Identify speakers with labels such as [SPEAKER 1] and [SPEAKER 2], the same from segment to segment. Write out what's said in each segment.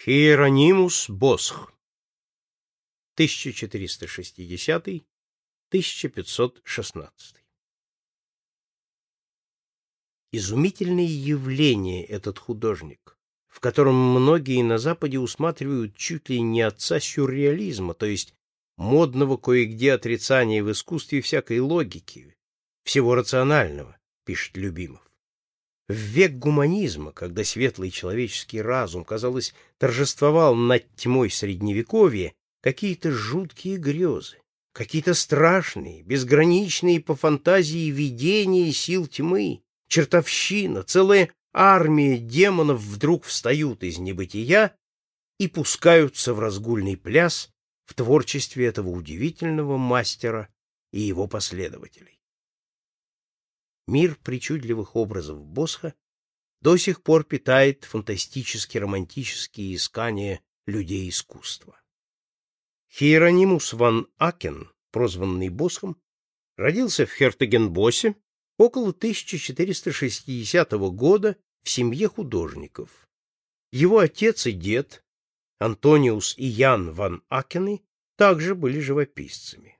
[SPEAKER 1] Хиеронимус Босх 1460-1516 Изумительное явление этот художник, в котором многие на Западе усматривают чуть ли не отца сюрреализма, то есть модного кое-где отрицания в искусстве всякой логики, всего рационального, пишет Любимов. В век гуманизма, когда светлый человеческий разум, казалось, торжествовал над тьмой средневековья, какие-то жуткие грезы, какие-то страшные, безграничные по фантазии видения сил тьмы, чертовщина, целая армия демонов вдруг встают из небытия и пускаются в разгульный пляс в творчестве этого удивительного мастера и его последователей. Мир причудливых образов Босха до сих пор питает фантастически-романтические искания людей искусства. Хиеронимус ван Акен, прозванный Босхом, родился в Хертегенбосе около 1460 года в семье художников. Его отец и дед, Антониус и Ян ван Акены, также были живописцами.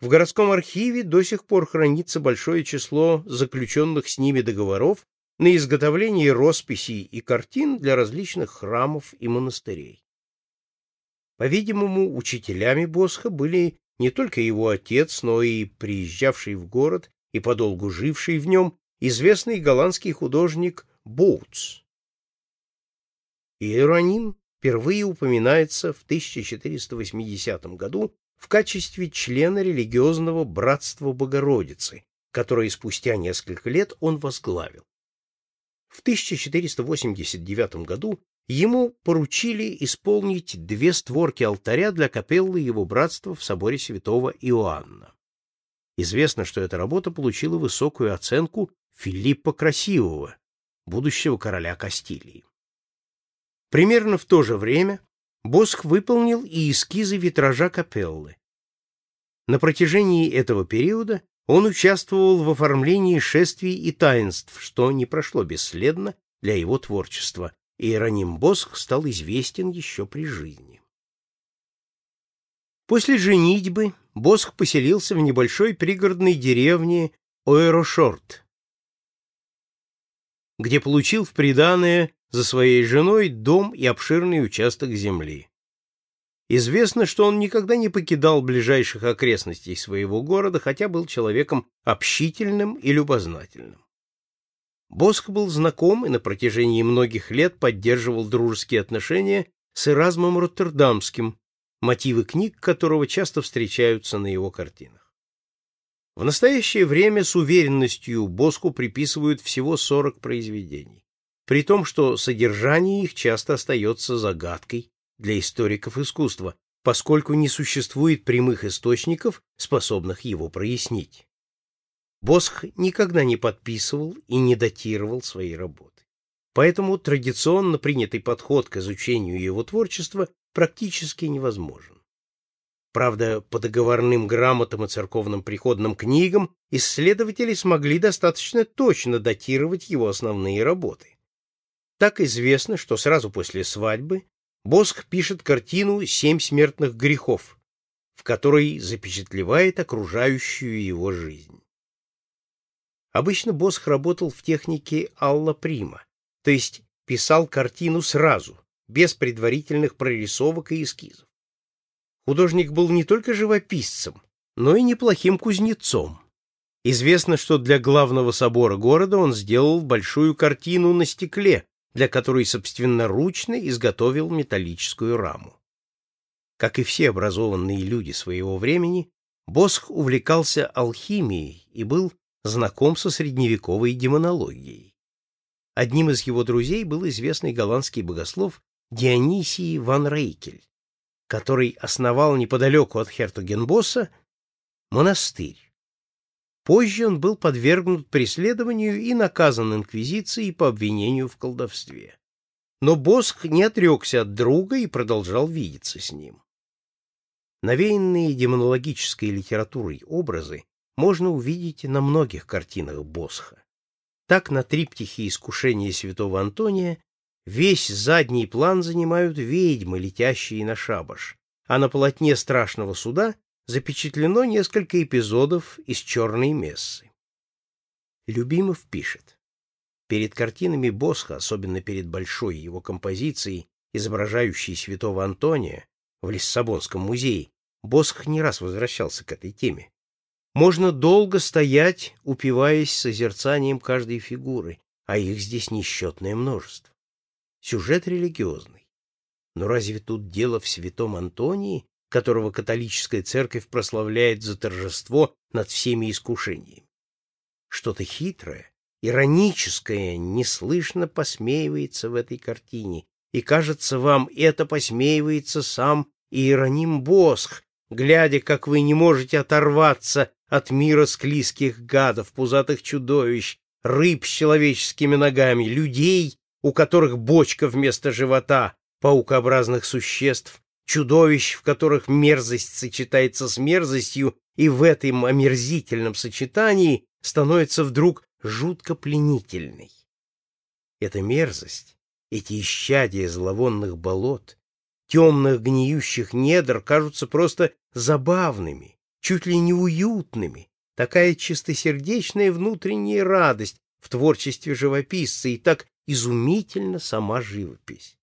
[SPEAKER 1] В городском архиве до сих пор хранится большое число заключенных с ними договоров на изготовление росписей и картин для различных храмов и монастырей. По-видимому, учителями Босха были не только его отец, но и приезжавший в город и подолгу живший в нем известный голландский художник Боутс. Иероним впервые упоминается в 1480 году в качестве члена религиозного братства Богородицы, которое спустя несколько лет он возглавил. В 1489 году ему поручили исполнить две створки алтаря для капеллы его братства в соборе святого Иоанна. Известно, что эта работа получила высокую оценку Филиппа Красивого, будущего короля Кастилии. Примерно в то же время Босх выполнил и эскизы витража капеллы. На протяжении этого периода он участвовал в оформлении шествий и таинств, что не прошло бесследно для его творчества, и Иероним Босх стал известен еще при жизни. После женитьбы Босх поселился в небольшой пригородной деревне Оэрошорт, где получил в приданое за своей женой дом и обширный участок земли. Известно, что он никогда не покидал ближайших окрестностей своего города, хотя был человеком общительным и любознательным. Босх был знаком и на протяжении многих лет поддерживал дружеские отношения с Эразмом Роттердамским, мотивы книг которого часто встречаются на его картинах. В настоящее время с уверенностью Босху приписывают всего 40 произведений при том, что содержание их часто остается загадкой для историков искусства, поскольку не существует прямых источников, способных его прояснить. Босх никогда не подписывал и не датировал свои работы. Поэтому традиционно принятый подход к изучению его творчества практически невозможен. Правда, по договорным грамотам и церковным приходным книгам исследователи смогли достаточно точно датировать его основные работы. Так известно, что сразу после свадьбы Босх пишет картину «Семь смертных грехов», в которой запечатлевает окружающую его жизнь. Обычно Босх работал в технике Алла Прима, то есть писал картину сразу, без предварительных прорисовок и эскизов. Художник был не только живописцем, но и неплохим кузнецом. Известно, что для главного собора города он сделал большую картину на стекле, для которой собственноручно изготовил металлическую раму. Как и все образованные люди своего времени, Босх увлекался алхимией и был знаком со средневековой демонологией. Одним из его друзей был известный голландский богослов Дионисий ван Рейкель, который основал неподалеку от Хертогенбосса монастырь. Позже он был подвергнут преследованию и наказан инквизицией по обвинению в колдовстве. Но Босх не отрекся от друга и продолжал видеться с ним. Навеянные демонологической литературой образы можно увидеть на многих картинах Босха. Так на триптихе «Искушение святого Антония» Весь задний план занимают ведьмы, летящие на шабаш, а на полотне страшного суда запечатлено несколько эпизодов из «Черной мессы». Любимов пишет. Перед картинами Босха, особенно перед большой его композицией, изображающей святого Антония в Лиссабонском музее, Босх не раз возвращался к этой теме. Можно долго стоять, упиваясь созерцанием каждой фигуры, а их здесь несчетное множество. Сюжет религиозный. Но разве тут дело в святом Антонии, которого католическая церковь прославляет за торжество над всеми искушениями? Что-то хитрое, ироническое неслышно посмеивается в этой картине, и, кажется, вам это посмеивается сам Иероним Босх, глядя, как вы не можете оторваться от мира склизких гадов, пузатых чудовищ, рыб с человеческими ногами, людей, у которых бочка вместо живота, паукообразных существ, чудовищ, в которых мерзость сочетается с мерзостью, и в этом омерзительном сочетании становится вдруг жутко пленительной. Эта мерзость, эти исчадия зловонных болот, темных гниющих недр кажутся просто забавными, чуть ли не уютными, такая чистосердечная внутренняя радость в творчестве живописца и так изумительно сама живопись.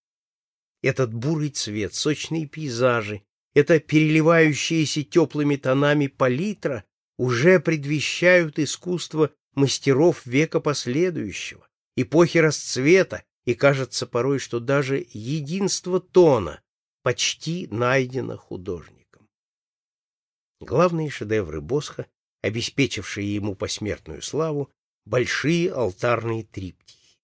[SPEAKER 1] Этот бурый цвет, сочные пейзажи, это переливающиеся теплыми тонами палитра уже предвещают искусство мастеров века последующего, эпохи расцвета, и кажется порой, что даже единство тона почти найдено художником. Главные шедевры Босха, обеспечившие ему посмертную славу, большие алтарные триптихи.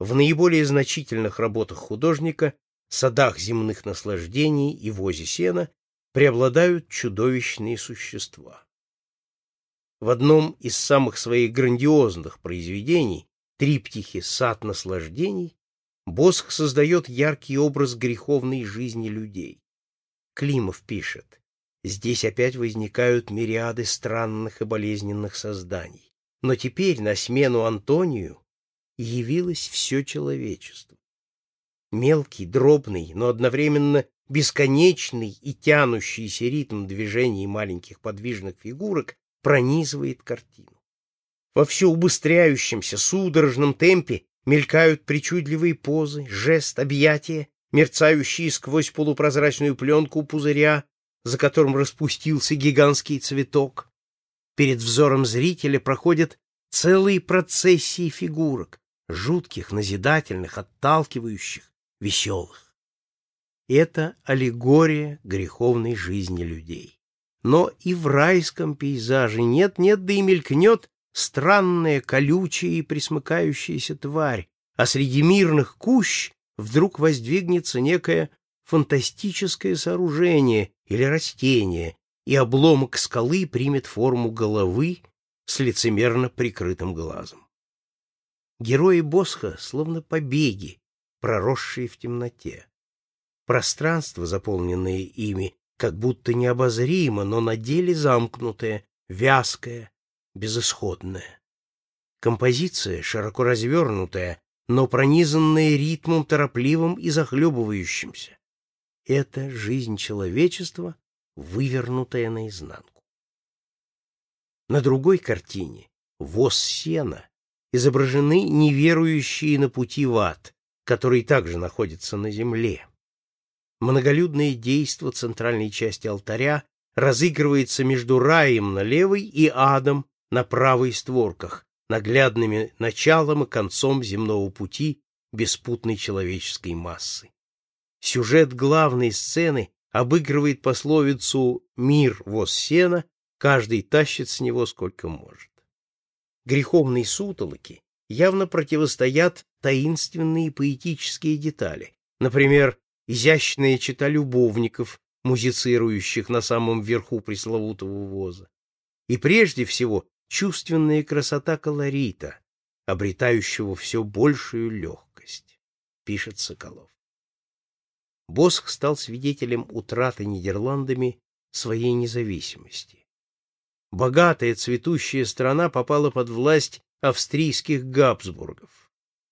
[SPEAKER 1] В наиболее значительных работах художника «Садах земных наслаждений» и «Возе сена» преобладают чудовищные существа. В одном из самых своих грандиозных произведений триптихе «Сад наслаждений» Босх создает яркий образ греховной жизни людей. Климов пишет, здесь опять возникают мириады странных и болезненных созданий. Но теперь на смену Антонию явилось все человечество. Мелкий, дробный, но одновременно бесконечный и тянущийся ритм движений маленьких подвижных фигурок пронизывает картину. Во все убыстряющемся судорожном темпе мелькают причудливые позы, жест, объятия, мерцающие сквозь полупрозрачную пленку пузыря, за которым распустился гигантский цветок. Перед взором зрителя проходят целые процессии фигурок, жутких, назидательных, отталкивающих, веселых. Это аллегория греховной жизни людей. Но и в райском пейзаже нет-нет, да и мелькнет странная, колючая и присмыкающаяся тварь, а среди мирных кущ вдруг воздвигнется некое фантастическое сооружение или растение, и обломок скалы примет форму головы с лицемерно прикрытым глазом. Герои Босха словно побеги, проросшие в темноте. Пространство, заполненное ими, как будто необозримо, но на деле замкнутое, вязкое, безысходная. Композиция широко развернутая, но пронизанная ритмом торопливым и захлебывающимся. Это жизнь человечества, вывернутая наизнанку. На другой картине «Воз сена» изображены неверующие на пути в ад, который также находится на земле. Многолюдное действо центральной части алтаря разыгрывается между раем на левой и адом на правой створках, наглядными началом и концом земного пути беспутной человеческой массы. Сюжет главной сцены обыгрывает пословицу «мир воз сена», каждый тащит с него сколько может. Греховной сутолоки явно противостоят таинственные поэтические детали, например, изящная чита любовников, музицирующих на самом верху пресловутого воза. И прежде всего чувственная красота колорита, обретающего все большую легкость, пишет Соколов. Босх стал свидетелем утраты Нидерландами своей независимости. Богатая цветущая страна попала под власть австрийских Габсбургов.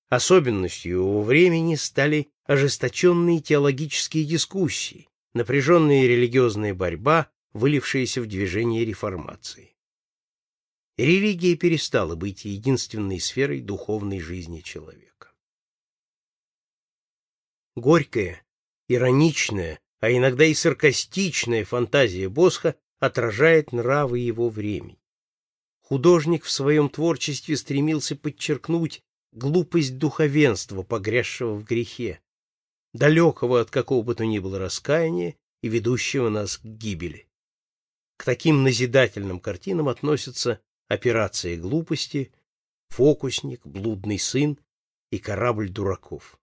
[SPEAKER 1] Особенностью его времени стали ожесточенные теологические дискуссии, напряженная религиозная борьба, вылившаяся в движение реформации. Религия перестала быть единственной сферой духовной жизни человека. Горькая, ироничная, а иногда и саркастичная фантазия Босха отражает нравы его времени. Художник в своем творчестве стремился подчеркнуть глупость духовенства, погрязшего в грехе, далекого от какого бы то ни было раскаяния и ведущего нас к гибели. К таким назидательным картинам относятся «Операция глупости», «Фокусник», «Блудный сын» и «Корабль дураков».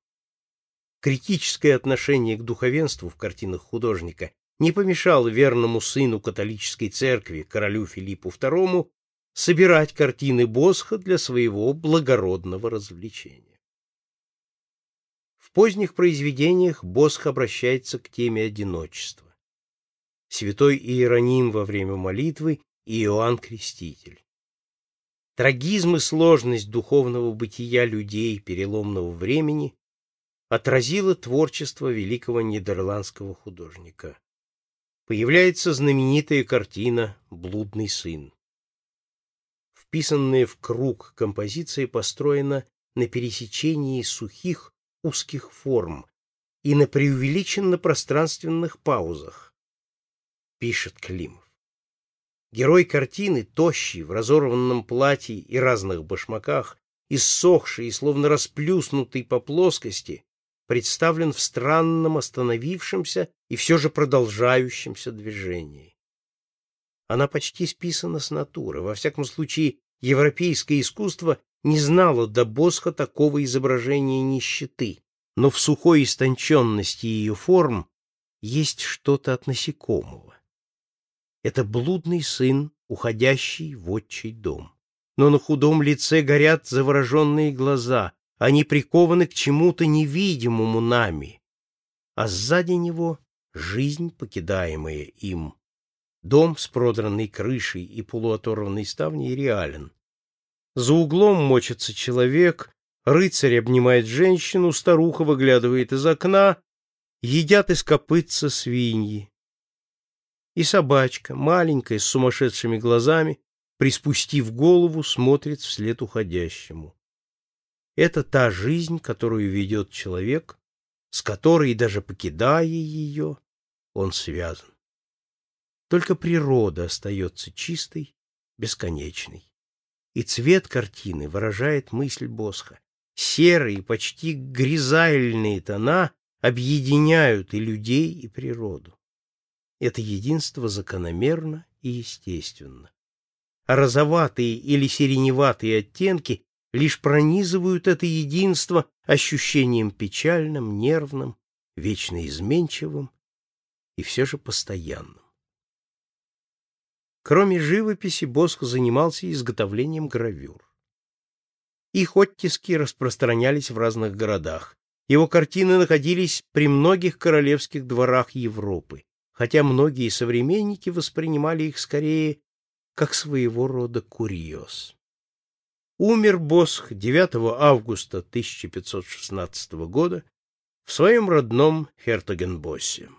[SPEAKER 1] Критическое отношение к духовенству в картинах художника не помешало верному сыну католической церкви, королю Филиппу II, собирать картины Босха для своего благородного развлечения. В поздних произведениях Босх обращается к теме одиночества. Святой Иероним во время молитвы и Иоанн Креститель. Трагизм и сложность духовного бытия людей переломного времени отразило творчество великого нидерландского художника. Появляется знаменитая картина «Блудный сын» вписанная в круг композиция построена на пересечении сухих узких форм и на преувеличенно пространственных паузах, пишет Климов. Герой картины, тощий, в разорванном платье и разных башмаках, иссохший и словно расплюснутый по плоскости, представлен в странном остановившемся и все же продолжающемся движении. Она почти списана с натуры, во всяком случае Европейское искусство не знало до Босха такого изображения нищеты, но в сухой истонченности ее форм есть что-то от насекомого. Это блудный сын, уходящий в отчий дом. Но на худом лице горят завороженные глаза, они прикованы к чему-то невидимому нами, а сзади него жизнь, покидаемая им. Дом с продранной крышей и полуоторванной ставней реален. За углом мочится человек, рыцарь обнимает женщину, старуха выглядывает из окна, едят из копытца свиньи. И собачка, маленькая, с сумасшедшими глазами, приспустив голову, смотрит вслед уходящему. Это та жизнь, которую ведет человек, с которой, даже покидая ее, он связан. Только природа остается чистой, бесконечной. И цвет картины выражает мысль Босха. Серые, почти гризальные тона объединяют и людей, и природу. Это единство закономерно и естественно. А розоватые или сиреневатые оттенки лишь пронизывают это единство ощущением печальным, нервным, вечно изменчивым и все же постоянным. Кроме живописи, Босх занимался изготовлением гравюр. Их оттиски распространялись в разных городах. Его картины находились при многих королевских дворах Европы, хотя многие современники воспринимали их скорее как своего рода курьез. Умер Босх 9 августа 1516 года в своем родном Хертогенбоссе.